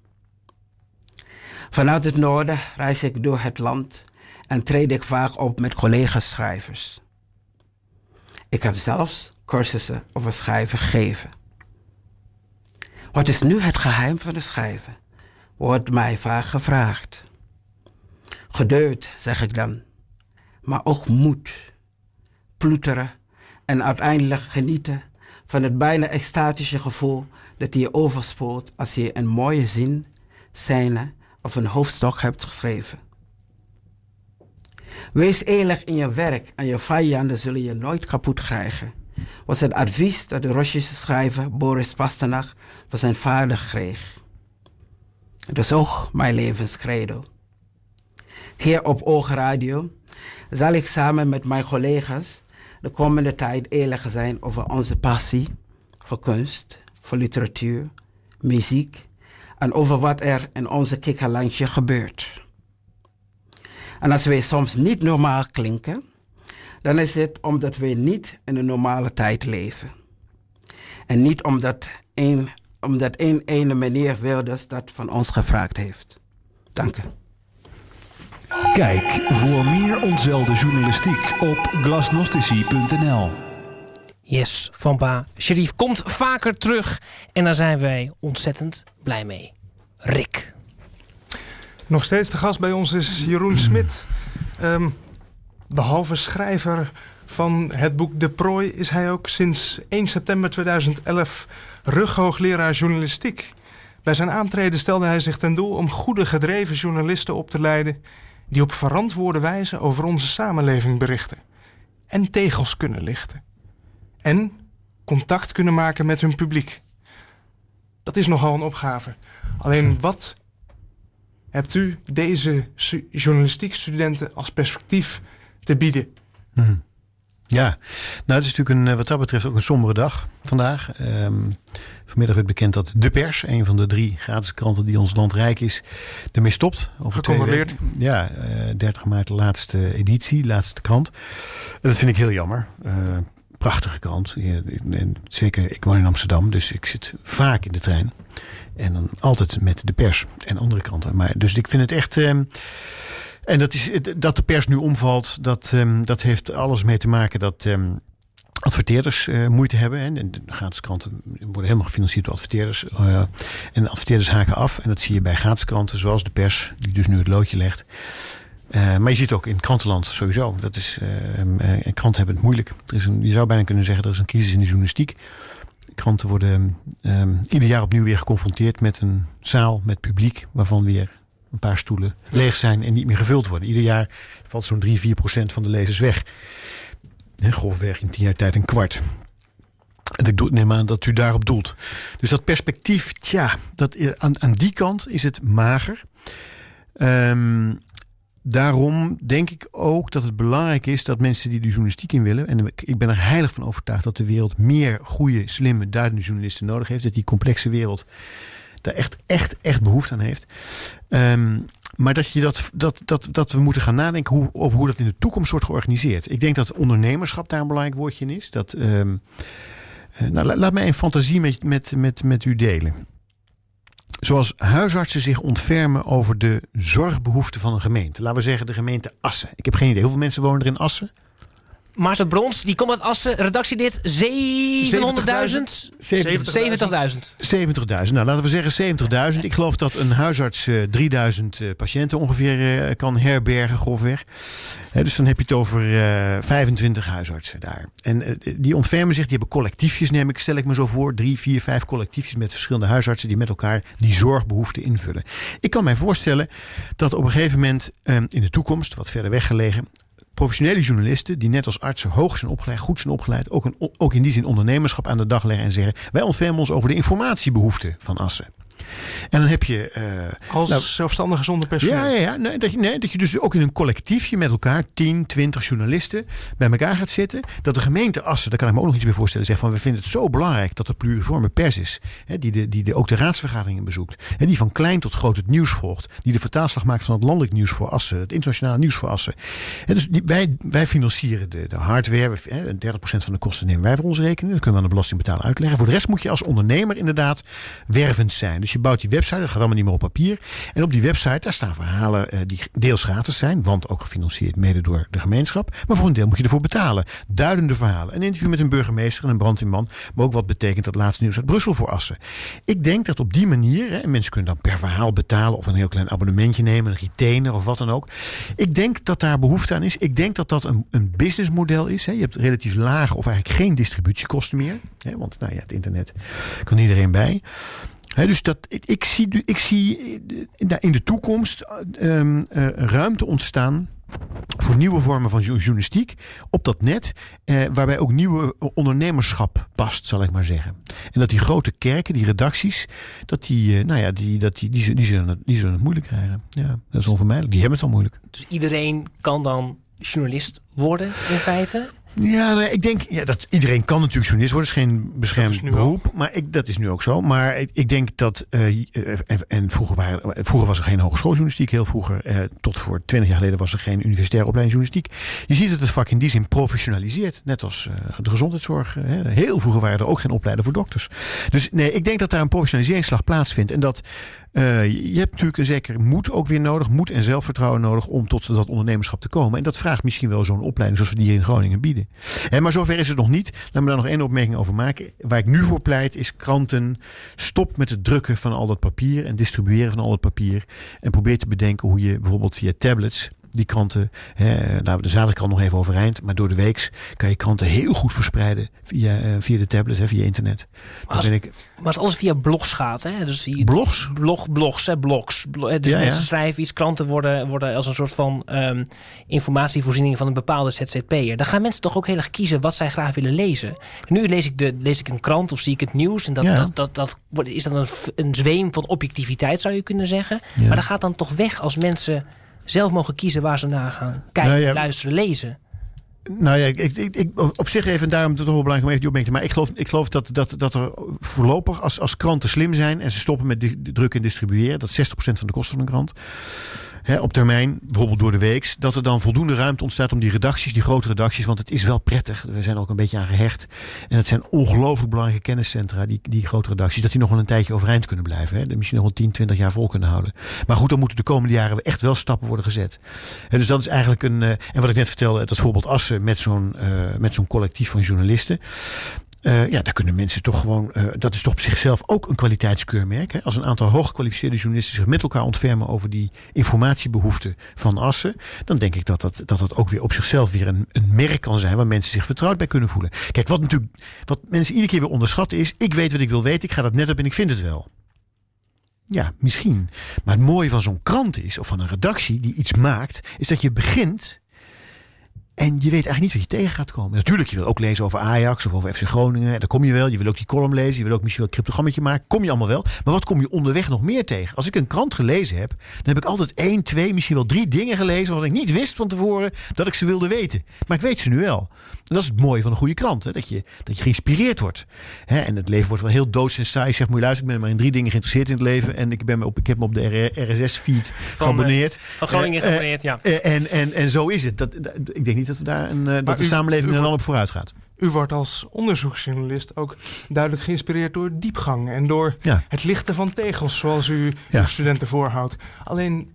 Vanuit het noorden reis ik door het land en treed ik vaak op met collega-schrijvers. Ik heb zelfs cursussen over schrijven gegeven. Wat is nu het geheim van het schrijven? Wordt mij vaak gevraagd. Geduld, zeg ik dan, maar ook moed, ploeteren en uiteindelijk genieten van het bijna extatische gevoel dat je overspoelt als je een mooie zin, scène of een hoofdstuk hebt geschreven. Wees eerlijk in je werk en je vijanden zullen je nooit kapot krijgen. Was het advies dat de Russische schrijver Boris Pasternak van zijn vader kreeg. Is ook mijn levenscredo. Hier op Oogradio zal ik samen met mijn collega's de komende tijd eerlijk zijn over onze passie voor kunst, voor literatuur, muziek en over wat er in onze kikkerlandje gebeurt. En als wij soms niet normaal klinken, dan is het omdat wij niet in een normale tijd leven. En niet omdat een, omdat een ene meneer Wilders dat van ons gevraagd heeft. Dank u. Kijk voor meer ontzelde journalistiek op glasnostici.nl. Yes, Van Ba. Sherif komt vaker terug en daar zijn wij ontzettend blij mee. Rick. Nog steeds de gast bij ons is Jeroen Smit. Um, Behalve schrijver van het boek De Prooi is hij ook sinds 1 september 2011 rughoogleraar journalistiek. Bij zijn aantreden stelde hij zich ten doel om goede gedreven journalisten op te leiden die op verantwoorde wijze over onze samenleving berichten en tegels kunnen lichten en contact kunnen maken met hun publiek. Dat is nogal een opgave. Alleen wat hebt u deze journalistiekstudenten als perspectief te bieden? Mhm. Ja, nou het is natuurlijk een, eh, wat dat betreft ook een sombere dag vandaag. Um, vanmiddag werd bekend dat De Pers, een van de drie gratis kranten die ons land rijk is, ermee stopt. Gecontroleerd. Ja, uh, eh, 30 maart de laatste editie, laatste krant. En dat vind ik heel jammer. Uh, prachtige krant. En zeker, ik woon in Amsterdam, dus ik zit vaak in de trein. En dan altijd met de pers en andere kranten. Maar, dus ik vind het echt. Uh, en dat, is, dat de pers nu omvalt, dat, um, dat heeft alles mee te maken dat um, adverteerders uh, moeite hebben. En, en de gratis kranten worden helemaal gefinancierd door adverteerders. Uh, en adverteerders haken af. En dat zie je bij gratis kranten, zoals de pers, die dus nu het loodje legt. Uh, maar je ziet ook in krantenland sowieso. Dat is, kranten hebben het moeilijk. Er is een, je zou bijna kunnen zeggen, er is een crisis in de journalistiek. Kranten worden um, ieder jaar opnieuw weer geconfronteerd met een zaal, met publiek, waarvan weer een paar stoelen leeg zijn en niet meer gevuld worden. Ieder jaar valt zo'n 3, 4 procent van de lezers weg. En grofweg in tien jaar tijd een kwart. En ik neem aan dat u daarop doelt. Dus dat perspectief, tja, dat, aan, aan die kant is het mager. Um, daarom denk ik ook dat het belangrijk is dat mensen die de journalistiek in willen. En ik ben er heilig van overtuigd dat de wereld meer goede, slimme, duidende journalisten nodig heeft. Dat die complexe wereld daar echt, echt, echt behoefte aan heeft. Um, maar dat, je dat, dat, dat, dat we moeten gaan nadenken hoe, over hoe dat in de toekomst wordt georganiseerd. Ik denk dat ondernemerschap daar een belangrijk woordje in is. Dat, um, nou, laat mij een fantasie met, met, met, met u delen. Zoals huisartsen zich ontfermen over de zorgbehoeften van een gemeente. Laten we zeggen de gemeente Assen. Ik heb geen idee. Hoeveel mensen wonen er in Assen? Maarten Brons, die komt uit Assen. Redactiedit 700.000? 70.000. 70.000. 70.000. Nou, laten we zeggen 70.000. Ik geloof dat een huisarts uh, 3000 uh, patiënten ongeveer uh, kan herbergen, grofweg. Dus dan heb je het over 25 huisartsen daar. En die ontfermen zich, die hebben collectiefjes, neem ik, stel ik me zo voor. Drie, vier, vijf collectiefjes met verschillende huisartsen die met elkaar die zorgbehoeften invullen. Ik kan mij voorstellen dat op een gegeven moment in de toekomst, wat verder weggelegen, professionele journalisten die net als artsen hoog zijn opgeleid, goed zijn opgeleid, ook, een, ook in die zin ondernemerschap aan de dag leggen en zeggen: wij ontfermen ons over de informatiebehoeften van Assen. En dan heb je. Uh, Als nou, zelfstandige zonder personeel. Ja, ja, ja. Nee, dat, je, nee, dat je dus ook in een collectiefje met elkaar, 10, 20 journalisten, bij elkaar gaat zitten. Dat de gemeente Assen, daar kan ik me ook nog iets bij voorstellen, zegt van we vinden het zo belangrijk dat er pluriforme pers is. Hè, die, de, die de, ook de raadsvergaderingen bezoekt. Hè, die van klein tot groot het nieuws volgt. Die de vertaalslag maakt van het landelijk nieuws voor Assen. Het internationale nieuws voor Assen. Hè, dus die, wij, wij financieren de, de hardware. Hè, 30% van de kosten nemen wij voor ons rekening. Dat kunnen we aan de belastingbetaler uitleggen. Voor de rest moet je als ondernemer inderdaad wervend zijn. Dus je bouwt die website, dat gaat allemaal niet meer op papier. En op die website, daar staan verhalen uh, die deels gratis zijn, want ook gefinancierd mede door de gemeenschap. Maar voor een deel moet je ervoor betalen. Duidende verhalen. Een interview met een burgemeester en een brandweerman, maar ook wat betekent dat laatste nieuws uit Brussel voor Assen. Ik denk dat op die manier, hè, en mensen kunnen dan per verhaal betalen of een heel klein abonnementje nemen, een retainer of wat dan ook. Ik denk dat daar behoefte aan is. Ik denk dat dat een, een businessmodel is. Hè. Je hebt relatief lage of eigenlijk geen distributiekosten meer. Hè, want nou ja, het internet kan iedereen bij dus dat, ik, zie, ik zie in de toekomst um, uh, ruimte ontstaan voor nieuwe vormen van journalistiek op dat net, eh, waarbij ook nieuwe ondernemerschap past, zal ik maar zeggen. En dat die grote kerken, die redacties, dat die, eh, nou ja, die, dat die, die, die, zullen het, die zullen het moeilijk krijgen. Ja, dat is onvermijdelijk. Die hebben het al moeilijk. Dus iedereen kan dan journalist worden in feite? Ja, ik denk ja, dat iedereen kan natuurlijk journalist worden. Het is geen beschermd beroep. Maar ik, dat is nu ook zo. Maar ik, ik denk dat. Uh, en, en vroeger, waren, vroeger was er geen hogeschooljournalistiek. Heel vroeger, uh, tot voor twintig jaar geleden, was er geen universitaire opleiding journalistiek. Je ziet dat het vak in die zin professionaliseert. Net als uh, de gezondheidszorg. heel vroeger waren er ook geen opleiden voor dokters. Dus nee, ik denk dat daar een professionaliseringsslag plaatsvindt. En dat uh, je hebt natuurlijk een zeker moed ook weer nodig, moed en zelfvertrouwen nodig om tot dat ondernemerschap te komen. En dat vraagt misschien wel zo'n opleiding zoals we die hier in Groningen bieden. Maar zover is het nog niet. Laat me daar nog één opmerking over maken. Waar ik nu voor pleit is kranten. Stop met het drukken van al dat papier en distribueren van al dat papier. En probeer te bedenken hoe je bijvoorbeeld via tablets Die kranten, hè, nou, de zaterdagkrant nog even overeind. Maar door de weeks kan je kranten heel goed verspreiden via, eh, via de tablet, hè, via internet. Maar als, maar als alles via blogs gaat, hè? Dus die, blogs? Blog, blogs, hè, blogs. Dus Ja, mensen ja. schrijven iets, kranten worden, worden als een soort van ehm, informatievoorziening van een bepaalde ZZP'er. Dan gaan mensen toch ook heel erg kiezen wat zij graag willen lezen. Nu lees ik, de, lees ik een krant of zie ik het nieuws. En dat, Ja. dat, dat, dat wordt, is dan een, een zweem van objectiviteit, zou je kunnen zeggen. Maar dat gaat dan toch weg als mensen zelf mogen kiezen waar ze naar gaan kijken, Nou ja. luisteren, lezen. Nou ja, ik, ik, ik, op zich even, en daarom is het toch wel belangrijk om even die opmerking te maken. Ik geloof, ik geloof dat, dat, dat er voorlopig, als, als kranten slim zijn en ze stoppen met druk en distribueren, dat 60% van de kosten van een krant, hè, op termijn, bijvoorbeeld door de weeks, dat er dan voldoende ruimte ontstaat om die redacties, die grote redacties, want het is wel prettig. We zijn ook een beetje aan gehecht. En het zijn ongelooflijk belangrijke kenniscentra, die, die grote redacties, dat die nog wel een tijdje overeind kunnen blijven. Hè, misschien nog wel 10, 20 jaar vol kunnen houden. Maar goed, dan moeten de komende jaren echt wel stappen worden gezet. Dus dat is eigenlijk een. eh, en wat ik net vertelde, dat voorbeeld Assen met zo'n eh, met zo'n collectief van journalisten. Eh, ja, daar kunnen mensen toch gewoon. eh, dat is toch op zichzelf ook een kwaliteitskeurmerk. Hè? Als een aantal hooggekwalificeerde journalisten zich met elkaar ontfermen over die informatiebehoeften van Assen. dan denk ik dat dat, dat, dat ook weer op zichzelf weer een, een merk kan zijn. waar mensen zich vertrouwd bij kunnen voelen. Kijk, wat natuurlijk. wat mensen iedere keer weer onderschatten is. ik weet wat ik wil weten, ik ga dat net op en ik vind het wel. Ja, misschien. Maar het mooie van zo'n krant is, of van een redactie die iets maakt, is dat je begint en je weet eigenlijk niet wat je tegen gaat komen. Natuurlijk, je wil ook lezen over Ajax of over FC Groningen. En dan kom je wel. Je wil ook die column lezen. Je wil ook misschien wel een cryptogrammetje maken. Kom je allemaal wel. Maar wat kom je onderweg nog meer tegen? Als ik een krant gelezen heb, dan heb ik altijd één, twee, misschien wel drie dingen gelezen. wat ik niet wist van tevoren dat ik ze wilde weten. Maar ik weet ze nu wel. En dat is het mooie van een goede krant. Hè? Dat, je, dat je geïnspireerd wordt. Hè? En het leven wordt wel heel doods en saai. Zeg, moet je luisteren, ik ben maar in drie dingen geïnteresseerd in het leven. En ik, ben me op, ik heb me op de RSS-feed geabonneerd. eh, van Groningen Eh, eh, geabonneerd, ja. en, en, en zo is het. Dat, dat- ik denk niet dat, we daar een, eh, dat de u- samenleving u er dan op vooruit gaat. U wordt als onderzoeksjournalist ook duidelijk geïnspireerd door diepgang en door Ja. het lichten van tegels, zoals u Ja. uw studenten voorhoudt. Alleen,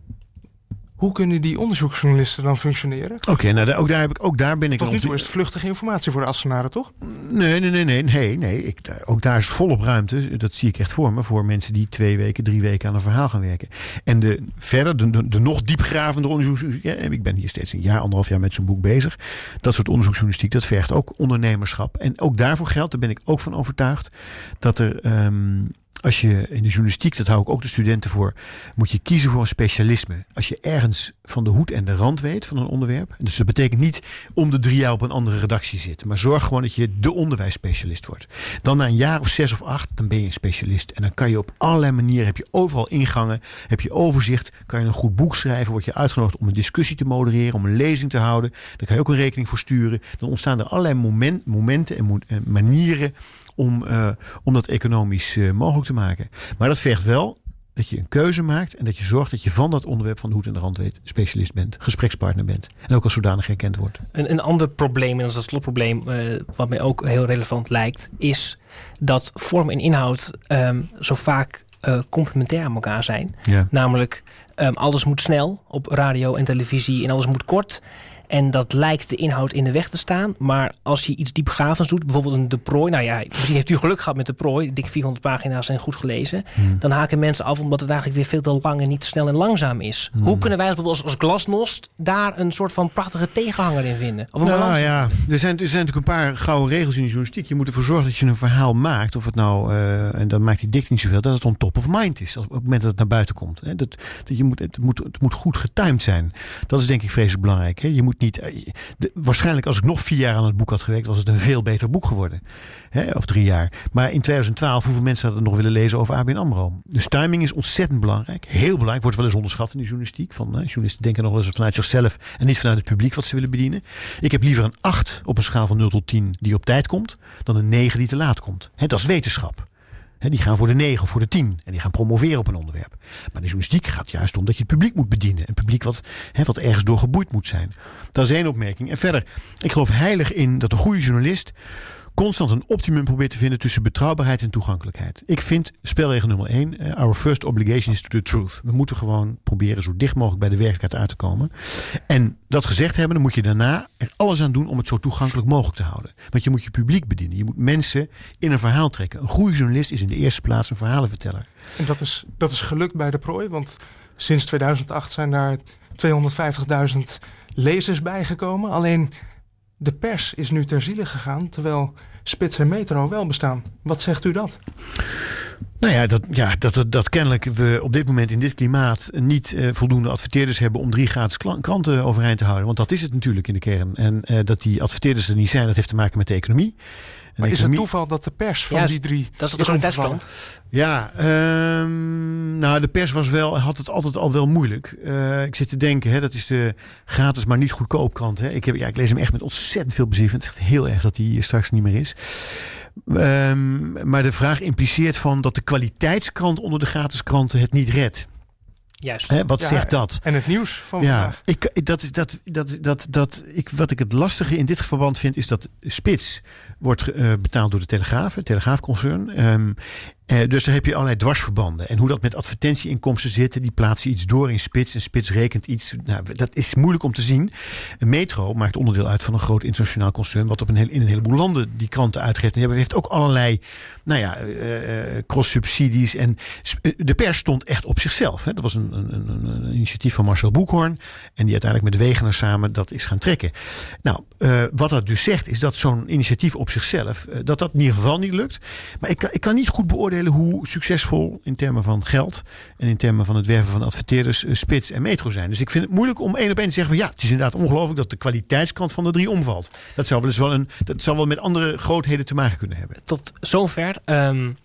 hoe kunnen die onderzoeksjournalisten dan functioneren? Oké, nou, daar- ook, daar heb ik, ook daar ben ik Tot nu toe is het vluchtige informatie voor de Assenaren, toch? Nee, nee, nee, nee, nee, nee. Ik, ook daar is volop ruimte. Dat zie ik echt voor me. Voor mensen die twee weken, drie weken aan een verhaal gaan werken. En de, verder, de, de, de nog diepgravende onderzoek. Ja, ik ben hier steeds een jaar, anderhalf jaar met zo'n boek bezig. Dat soort onderzoeksjournalistiek, dat vergt ook ondernemerschap. En ook daarvoor geldt, daar ben ik ook van overtuigd, dat er. ehm, als je in de journalistiek, dat hou ik ook de studenten voor, moet je kiezen voor een specialisme. Als je ergens van de hoed en de rand weet van een onderwerp. Dus dat betekent niet om de drie jaar op een andere redactie zitten. Maar zorg gewoon dat je de onderwijsspecialist wordt. Dan na een jaar of zes of acht, dan ben je een specialist. En dan kan je op allerlei manieren, heb je overal ingangen, heb je overzicht. Kan je een goed boek schrijven, word je uitgenodigd om een discussie te modereren, om een lezing te houden. Daar kan je ook een rekening voor sturen. Dan ontstaan er allerlei moment, momenten en manieren om, eh, om dat economisch eh, mogelijk te maken. Maar dat vergt wel dat je een keuze maakt en dat je zorgt dat je van dat onderwerp van de hoed en de rand weet, specialist bent, gesprekspartner bent en ook als zodanig herkend wordt. Een, een ander probleem, en dat is dat slotprobleem, eh, wat mij ook heel relevant lijkt, is dat vorm en inhoud ehm, zo vaak complementair aan elkaar zijn. Ja. Namelijk, ehm, alles moet snel op radio en televisie en alles moet kort. En dat lijkt de inhoud in de weg te staan. Maar als je iets diepgravends doet, bijvoorbeeld een De Prooi. Nou ja, misschien heeft u geluk gehad met De Prooi. Dik 400 pagina's zijn goed gelezen. Dan haken mensen af omdat het eigenlijk weer veel te lang en niet snel en langzaam is. Hoe kunnen wij bijvoorbeeld als, als glasnost daar een soort van prachtige tegenhanger in vinden? Of een Nou balans? ja, er zijn, er zijn natuurlijk een paar gouden regels in de journalistiek. Je moet ervoor zorgen dat je een verhaal maakt. Of het nou, eh, en dan maakt die dik niet zoveel, dat het on top of mind is. Op het moment dat het naar buiten komt. Hè. Dat, dat je moet, het, moet, het moet goed getimed zijn. Dat is denk ik vreselijk belangrijk. Hè. Je moet eh, waarschijnlijk als ik nog vier jaar aan het boek had gewerkt, was het een veel beter boek geworden. Hè, of drie jaar. Maar in 2012, hoeveel mensen hadden nog willen lezen over ABN AMRO? Dus timing is ontzettend belangrijk. Heel belangrijk. Wordt wel eens onderschat in de journalistiek. Van, hè, journalisten denken nog wel eens vanuit zichzelf en niet vanuit het publiek wat ze willen bedienen. Ik heb liever een 8 op een schaal van 0 tot 10 die op tijd komt, dan een 9 die te laat komt. Hè, dat is wetenschap. Hè, die gaan voor de 9 of voor de 10 en die gaan promoveren op een onderwerp. Maar de journalistiek gaat juist om dat je het publiek moet bedienen. Een publiek wat, wat ergens door geboeid moet zijn. Dat is één opmerking. En verder, ik geloof heilig in dat een goede journalist constant een optimum probeert te vinden tussen betrouwbaarheid en toegankelijkheid. Ik vind spelregel nummer 1, our first obligation is to the truth. We moeten gewoon proberen zo dicht mogelijk bij de werkelijkheid uit te komen. En dat gezegd hebben, dan moet je daarna er alles aan doen om het zo toegankelijk mogelijk te houden. Want je moet je publiek bedienen. Je moet mensen in een verhaal trekken. Een goede journalist is in de eerste plaats een verhalenverteller. En dat is, dat is gelukt bij de prooi, want sinds 2008 zijn daar 250.000 lezers bijgekomen. Alleen de pers is nu ter ziele gegaan, terwijl Spits en Metro wel bestaan. Wat zegt u dat? Nou ja, dat, ja dat, dat, kennelijk we op dit moment in dit klimaat niet uh, voldoende adverteerders hebben om drie gratis kranten overeind te houden. Want dat is het natuurlijk in de kern. En uh, dat die adverteerders er niet zijn, dat heeft te maken met de economie. Maar is het toeval dat de pers van die drie. Dat is de kwaliteitskrant. Ja, um, nou, de pers was wel, had het altijd al wel moeilijk. Uh, ik zit te denken, hè, dat is de gratis maar niet goedkoop krant. Hè. Ik, heb, ja, ik lees hem echt met ontzettend veel plezier. Ik vind het echt heel erg dat hij straks niet meer is. Um, maar de vraag impliceert van dat de kwaliteitskrant onder de gratis kranten het niet redt. Juist. Hè, wat zegt dat? En het nieuws van ja, vandaag. Ik, dat is dat, dat, dat, dat, ik, wat ik het lastige in dit verband vind, is dat Spits wordt uh, betaald door de Telegraaf, het Telegraafconcern. Um, uh, dus daar heb je allerlei dwarsverbanden. En hoe dat met advertentieinkomsten zit, die plaatsen iets door in Spits. En Spits rekent iets. Nou, dat is moeilijk om te zien. Metro maakt onderdeel uit van een groot internationaal concern. wat op een heel, in een heleboel landen die kranten uitgeeft. En heeft ook allerlei nou ja, uh, cross-subsidies. En de pers stond echt op zichzelf. Hè. Dat was een, een, een, initiatief van Marcel Boekhoorn. En die uiteindelijk met Wegener samen dat is gaan trekken. Nou, wat dat dus zegt, is dat zo'n initiatief op zichzelf. Dat dat in ieder geval niet lukt. Maar ik, ik kan niet goed beoordelen hoe succesvol in termen van geld en in termen van het werven van adverteerders uh, Spits en Metro zijn. Dus ik vind het moeilijk om één op één te zeggen van ja, het is inderdaad ongelooflijk dat de kwaliteitskant van de drie omvalt. Dat zou wel eens wel een, dat zou wel met andere grootheden te maken kunnen hebben. Tot zover. Um,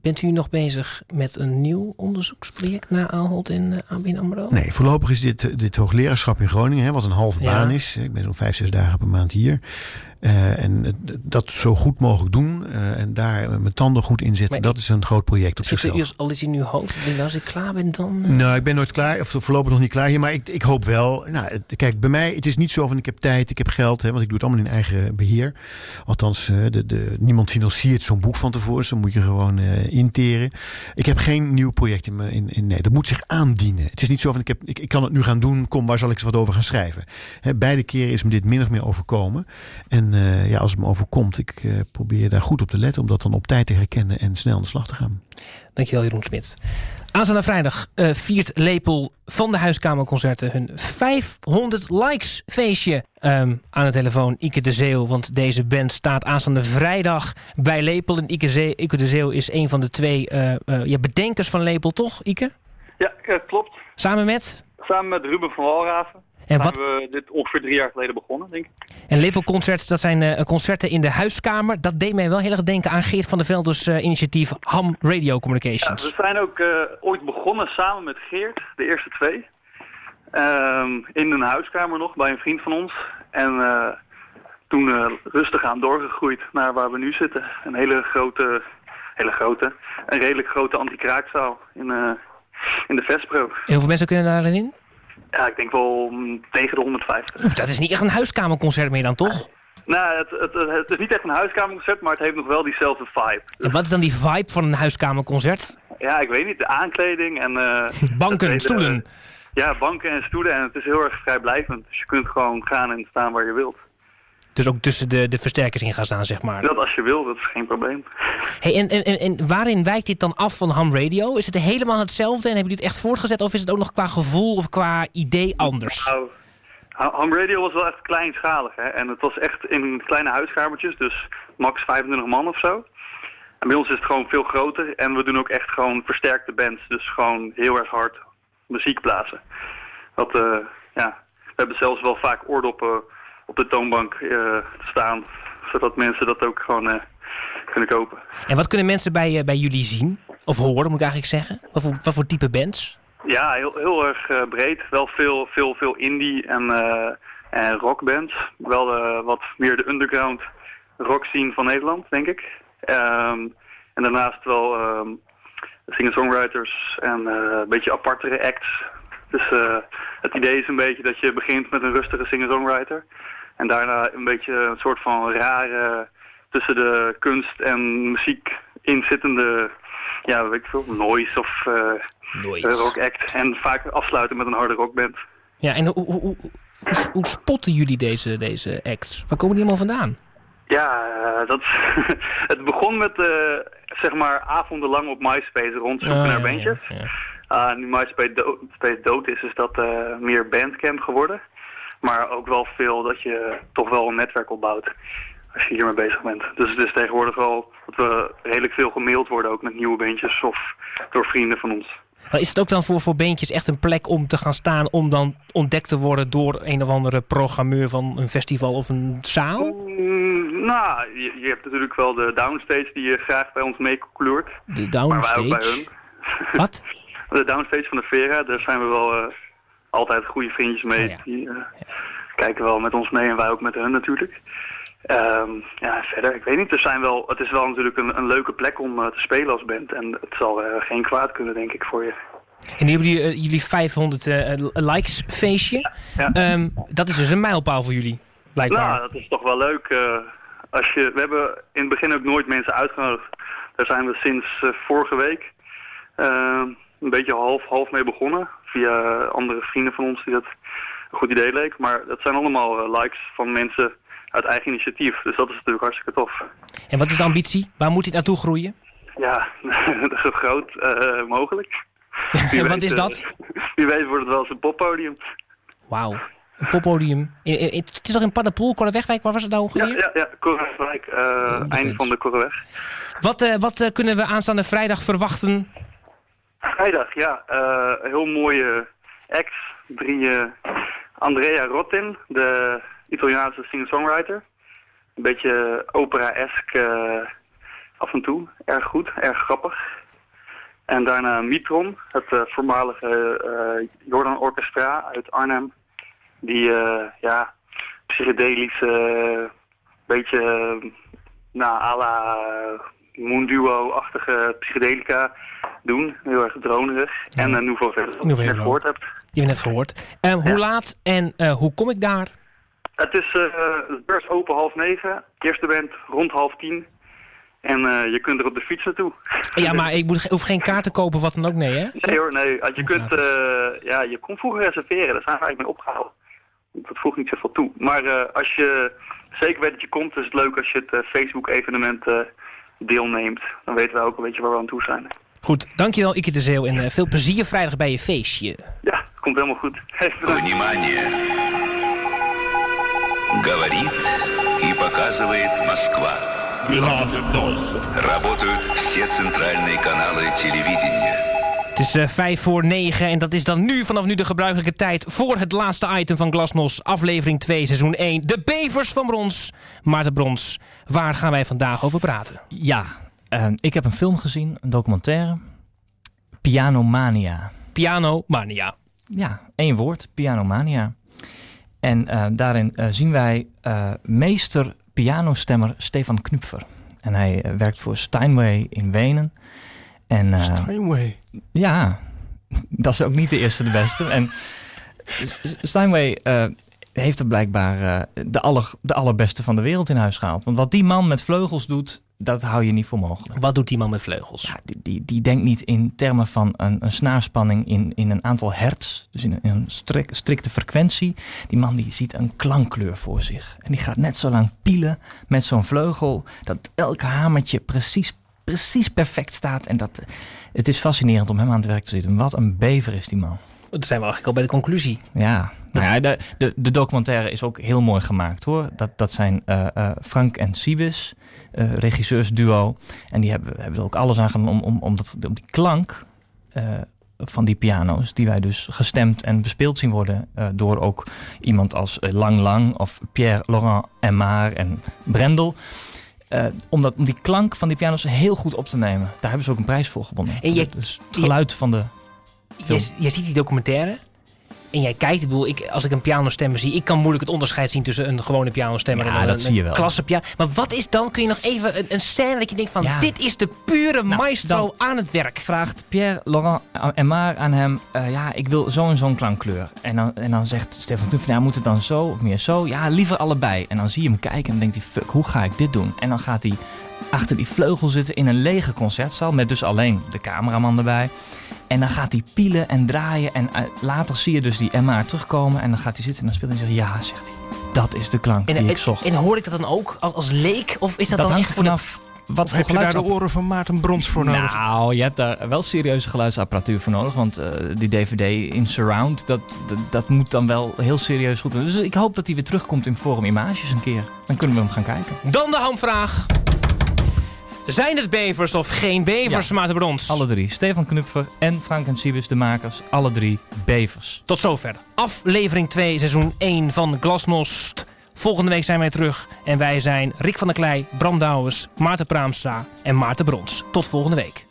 bent u nog bezig met een nieuw onderzoeksproject na Ahold in uh, ABN AMRO? Nee, voorlopig is dit, dit hoogleraarschap in Groningen, hè, wat een halve ja. baan is. Ik ben zo'n vijf, zes dagen per maand hier. Uh, en dat zo goed mogelijk doen uh, en daar mijn tanden goed in zetten, dat is een groot project op zichzelf. U al is in uw hoofd, als ik klaar ben dan... Uh... Nou, ik ben nooit klaar, of voorlopig nog niet klaar hier, maar ik, ik hoop wel. Nou, kijk, bij mij, het is niet zo van ik heb tijd, ik heb geld, hè, want ik doe het allemaal in eigen beheer. Althans, de, de, niemand financiert zo'n boek van tevoren, dus dan moet je gewoon interen. Ik heb geen nieuw project in, me, in, in nee, dat moet zich aandienen. Het is niet zo van ik, heb, ik, ik kan het nu gaan doen, kom, waar zal ik eens wat over gaan schrijven? Hè, beide keren is me dit min of meer overkomen. En uh, ja, als het me overkomt, ik uh, probeer daar goed op te letten. Om dat dan op tijd te herkennen en snel aan de slag te gaan. Dankjewel Jeroen Smit. Aanstaande vrijdag uh, viert Lepel van de Huiskamerconcerten hun 500 likes feestje. Um, aan de telefoon Ike de Zeeuw, want deze band staat aanstaande vrijdag bij Lepel. En Ike, Zee, Ike de Zeeuw is een van de twee uh, uh, ja, bedenkers van Lepel, toch Ike? Ja, klopt. Samen met? Samen met Ruben van Walraven. En wat... we dit ongeveer drie jaar geleden begonnen, denk ik. En Lepelconcerts, dat zijn uh, concerten in de huiskamer. Dat deed mij wel heel erg denken aan Geert van der Velders uh, initiatief Ham Radio Communications. Ja, we zijn ook uh, ooit begonnen samen met Geert, de eerste twee. Um, in een huiskamer nog, bij een vriend van ons. En toen rustig aan doorgegroeid naar waar we nu zitten. Een hele grote, hele grote, een redelijk grote anti-kraakzaal in, in de Vespro. En hoeveel mensen kunnen daarin? Ja, ik denk wel tegen de 150. Oef, dat is niet echt een huiskamerconcert meer dan, toch? Nou, het, het, het, is niet echt een huiskamerconcert, maar het heeft nog wel diezelfde vibe. En wat is dan die vibe van een huiskamerconcert? Ja, ik weet niet. De aankleding en... Uh, [LAUGHS] banken, hele, stoelen. Ja, banken en stoelen. En het is heel erg vrijblijvend. Dus je kunt gewoon gaan en staan waar je wilt. Dus ook tussen de, de versterkers in gaan staan, zeg maar. Dat als je wil, dat is geen probleem. Hey, en, en, en waarin wijkt dit dan af van ham radio? Is het helemaal hetzelfde en hebben jullie het echt voortgezet? Of is het ook nog qua gevoel of qua idee anders? Nou, ham radio was wel echt kleinschalig. Hè? En het was echt in kleine huiskamertjes, dus max 25 man of zo. En bij ons is het gewoon veel groter. En we doen ook echt gewoon versterkte bands. Dus gewoon heel erg hard muziek blazen. Dat, uh, ja, we hebben zelfs wel vaak oordoppen op de toonbank uh, staan. Zodat mensen dat ook gewoon uh, kunnen kopen. En wat kunnen mensen bij, uh, bij jullie zien? Of horen, moet ik eigenlijk zeggen? Wat voor, wat voor type bands? Ja, heel, heel erg breed. Wel veel, veel, veel indie en, en rockbands. Wel wat meer de underground rock scene van Nederland, denk ik. Um, en daarnaast wel um, singer-songwriters en een beetje apartere acts. Dus het idee is een beetje dat je begint met een rustige singer-songwriter. En daarna een beetje een soort van rare tussen de kunst en muziek inzittende, ja, weet ik veel, noise of uh, rock act. En vaak afsluiten met een harde rockband. Ja, en hoe, hoe, hoe, hoe spotten jullie deze, deze acts? Waar komen die allemaal vandaan? Ja, uh, dat, [LAUGHS] het begon met, uh, zeg maar, avondenlang op MySpace rondzoeken Ah, naar bandjes. Ja, ja. Ah, nu MySpace dood, is, is dat eh, meer Bandcamp geworden. Maar ook wel veel dat je toch wel een netwerk opbouwt als je hiermee bezig bent. Dus het is tegenwoordig wel dat we redelijk veel gemaild worden ook met nieuwe beentjes of door vrienden van ons. Maar is het ook dan voor, voor beentjes echt een plek om te gaan staan... om dan ontdekt te worden door een of andere programmeur van een festival of een zaal? Mm, nou, je, je hebt natuurlijk wel de downstage die je graag bij ons meekloert. De Maar wij ook bij downstage? hun. Wat? [LAUGHS] De downstage van de Vera, daar zijn we wel eh, altijd goede vriendjes mee. Oh Die eh, kijken wel met ons mee en wij ook met hun natuurlijk. Ehm, ja, verder, ik weet niet. Er zijn wel, het is wel natuurlijk een, een leuke plek om eh, te spelen als band. En het zal eh, geen kwaad kunnen, denk ik, voor je. En nu hebben jullie, jullie 500 eh, likes feestje. Ehm, dat is dus een mijlpaal voor jullie, blijkbaar. Nou, dat is toch wel leuk. als je, we hebben in het begin ook nooit mensen uitgenodigd. Daar zijn we sinds vorige week eh, een beetje half, half mee begonnen. Via andere vrienden van ons die dat een goed idee leek. Maar dat zijn allemaal eh, likes van mensen uit eigen initiatief. Dus dat is natuurlijk hartstikke tof. En wat is de ambitie? Waar moet dit naartoe groeien? Ja, [LAUGHS] zo groot eh, mogelijk. [LAUGHS] Wie En wat weet, is eh, dat? wie weet wordt het wel eens een poppodium. Wauw. Een poppodium. Het is toch in Paddepoel, Korrewegwijk? Waar was het nou ongeveer? ja, ja, eh einde van de Korreweg. Wat, eh, wat eh, kunnen we aanstaande vrijdag verwachten? Vrijdag, ja. een heel mooie ex. Drie, eh, Andrea Rottin, de Italiaanse singer-songwriter. Een beetje opera-esk eh, af en toe. Erg goed, erg grappig. En daarna Mitron, het voormalige Jordan Orchestra uit Arnhem. Die, ja, psychedelische, beetje, nou, à la eh, Moonduo-achtige psychedelica doen. Heel erg dronerig. En een Nouveau Velo, Nouveau je net gehoord hebt. Die we net gehoord. Ehm, Hoe laat en eh, hoe kom ik daar? Het is eh, de beurs open half negen. Eerste band rond half tien. En eh, je kunt er op de fiets naartoe. Ja, maar ik moet, hoef geen kaart te kopen, wat dan ook, nee hè? Nee hoor, nee. Je kunt, ja, je kon vroeger reserveren. Daar zijn we eigenlijk mee opgehouden. Dat voegt niet zoveel toe. Maar als je zeker weet dat je komt, is het leuk als je het Facebook-evenement deelneemt. Dan weten we ook een beetje waar we aan toe zijn. Goed, dankjewel Ike de Zeeuw en eh, veel plezier vrijdag bij je feestje. Ja, komt helemaal goed. Hey, bedankt. Внимание! Говорит и показывает Москва. Работают все центральные каналы телевидения. Het is eh, vijf voor negen en dat is dan nu vanaf nu de gebruikelijke tijd voor het laatste item van Glasnos, aflevering 2, seizoen 1. De bevers van Brons. Maarten Brons, waar gaan wij vandaag over praten? Ja, eh, ik heb een film gezien, een documentaire. Pianomania. Pianomania. Ja, één woord, Pianomania. En eh, daarin eh, zien wij eh, meester pianostemmer Stefan Knupfer. En hij werkt voor Steinway in Wenen. En, Steinway. Ja, [LAUGHS] dat is ook niet de eerste de beste. En Steinway heeft er blijkbaar eh, de, aller, de allerbeste van de wereld in huis gehaald. Want wat die man met vleugels doet, dat hou je niet voor mogelijk. Wat doet die man met vleugels? Ja, die, die, die denkt niet in termen van een, een snaarspanning in, in een aantal hertz. Dus in een, in een strik- strikte frequentie. Die man die ziet een klankkleur voor zich. En die gaat net zo lang pielen met zo'n vleugel. Dat elk hamertje precies, precies perfect staat. En dat, het is fascinerend om hem aan het werk te zitten. Wat een bever is die man. Dan zijn we eigenlijk al bij de conclusie. Ja, nou ja de, de, de documentaire is ook heel mooi gemaakt hoor. Dat, dat zijn eh, eh, Frank en Sibis, eh, regisseursduo. En die hebben, hebben er ook alles aan gedaan om, om, om, dat, om die klank van die piano's, die wij dus gestemd en bespeeld zien worden door ook iemand als Lang Lang of Pierre Laurent Aymar en Brendel. Eh, om, dat, om die klank van die piano's heel goed op te nemen. Daar hebben ze ook een prijs voor gewonnen. En jij- dus het geluid van de Jij, ziet die documentaire en jij kijkt. Ik bedoel, ik, als ik een pianostemmer zie, ik kan moeilijk het onderscheid zien tussen een gewone pianostemmer Ja, en een, een, klassenpia- Maar wat is dan, kun je nog even een, een scène dat je denkt van, Ja. dit is de pure maestro dan- aan het werk. vraagt Pierre Laurent Aymar aan hem: eh, Ja, ik wil zo en zo'n klankkleur. En dan, en dan zegt Stefan Knuf: ja, Moet het dan zo of meer zo? Ja, liever allebei. En dan zie je hem kijken en dan denkt hij: Fuck, hoe ga ik dit doen? En dan gaat hij achter die vleugel zitten in een lege concertzaal. Met dus alleen de cameraman erbij. En dan gaat hij pielen en draaien. En eh, later zie je dus die Aymar terugkomen. En dan gaat hij zitten en dan speelt hij en zegt: Ja, zegt hij. Dat is de klank En, die en, ik zocht. en hoor ik dat dan ook als, leek? Of is dat, Dat dan hangt echt vanaf wat heb je daar de oren van Maarten Brons voor nodig? Nou, je hebt daar wel serieuze geluidsapparatuur voor nodig. Want eh, die DVD in surround, dat, dat, dat moet dan wel heel serieus goed worden. Dus ik hoop dat hij weer terugkomt in Forum Images een keer. Dan kunnen we hem gaan kijken. Dan de hamvraag. Zijn het bevers of geen bevers, Ja. Maarten Brons? Alle drie. Stefan Knupfer en Frank en Siebes, de makers. Alle drie bevers. Tot zover. Aflevering 2, seizoen 1 van Glasnost. Volgende week zijn wij terug. En wij zijn Rick van der Klei, Bram Douwes, Maarten Praamstra en Maarten Brons. Tot volgende week.